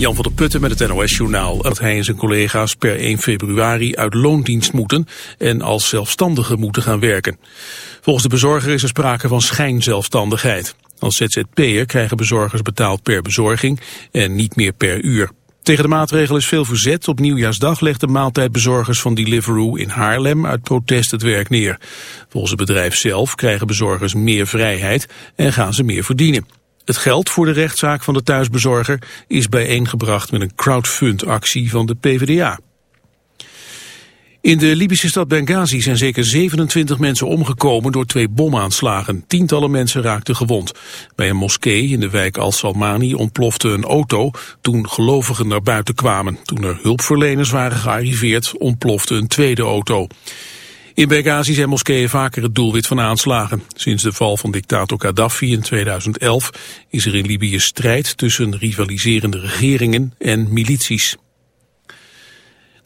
Jan van der Putten met het NOS-journaal dat hij en zijn collega's per 1 februari uit loondienst moeten en als zelfstandigen moeten gaan werken. Volgens de bezorger is er sprake van schijnzelfstandigheid. Als ZZP'er krijgen bezorgers betaald per bezorging en niet meer per uur. Tegen de maatregel is veel verzet. Op nieuwjaarsdag legt de maaltijdbezorgers van Deliveroo in Haarlem uit protest het werk neer. Volgens het bedrijf zelf krijgen bezorgers meer vrijheid en gaan ze meer verdienen. Het geld voor de rechtszaak van de thuisbezorger is bijeengebracht met een crowdfund-actie van de PvdA. In de Libische stad Benghazi zijn zeker 27 mensen omgekomen door twee bomaanslagen. Tientallen mensen raakten gewond. Bij een moskee in de wijk Al-Salmani ontplofte een auto toen gelovigen naar buiten kwamen. Toen er hulpverleners waren gearriveerd ontplofte een tweede auto. In Benghazi zijn moskeeën vaker het doelwit van aanslagen. Sinds de val van dictator Gaddafi in 2011 is er in Libië strijd tussen rivaliserende regeringen en milities.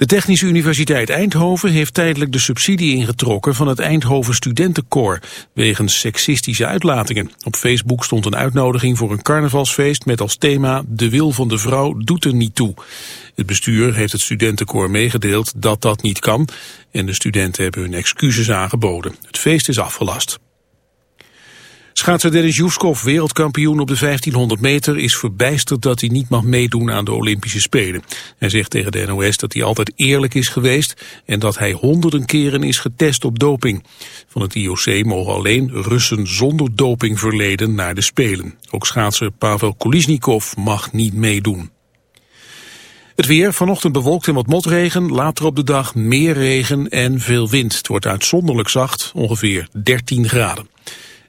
De Technische Universiteit Eindhoven heeft tijdelijk de subsidie ingetrokken van het Eindhoven Studentenkoor wegens seksistische uitlatingen. Op Facebook stond een uitnodiging voor een carnavalsfeest met als thema De wil van de vrouw doet er niet toe. Het bestuur heeft het studentenkoor meegedeeld dat dat niet kan en de studenten hebben hun excuses aangeboden. Het feest is afgelast. Schaatser Dennis Juskov, wereldkampioen op de 1500 meter, is verbijsterd dat hij niet mag meedoen aan de Olympische Spelen. Hij zegt tegen de NOS dat hij altijd eerlijk is geweest en dat hij honderden keren is getest op doping. Van het IOC mogen alleen Russen zonder dopingverleden naar de Spelen. Ook schaatser Pavel Kulisnikov mag niet meedoen. Het weer, vanochtend bewolkt en wat motregen, later op de dag meer regen en veel wind. Het wordt uitzonderlijk zacht, ongeveer 13 graden.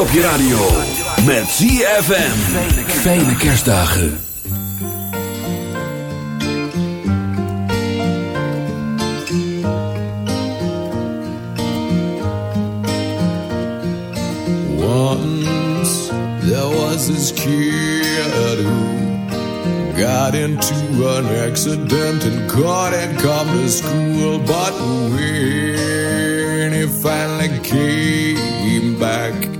Op je radio. Met ZFM. Fijne kerstdagen. Once there was this kid who got into an accident and and come to school. But when he finally came back,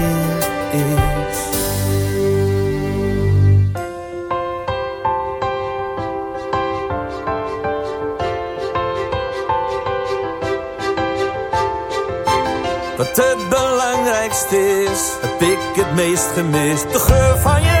belangrijkste is, heb ik het meest gemist. De geur van je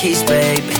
keys, babe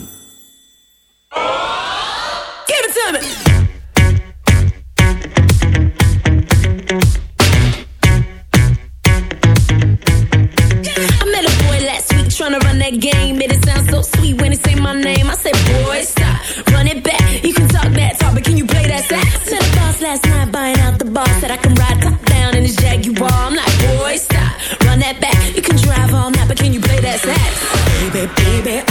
but can you play that sax? Baby, baby,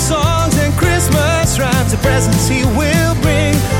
songs and Christmas rhymes, the presents he will bring.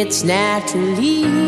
It's naturally.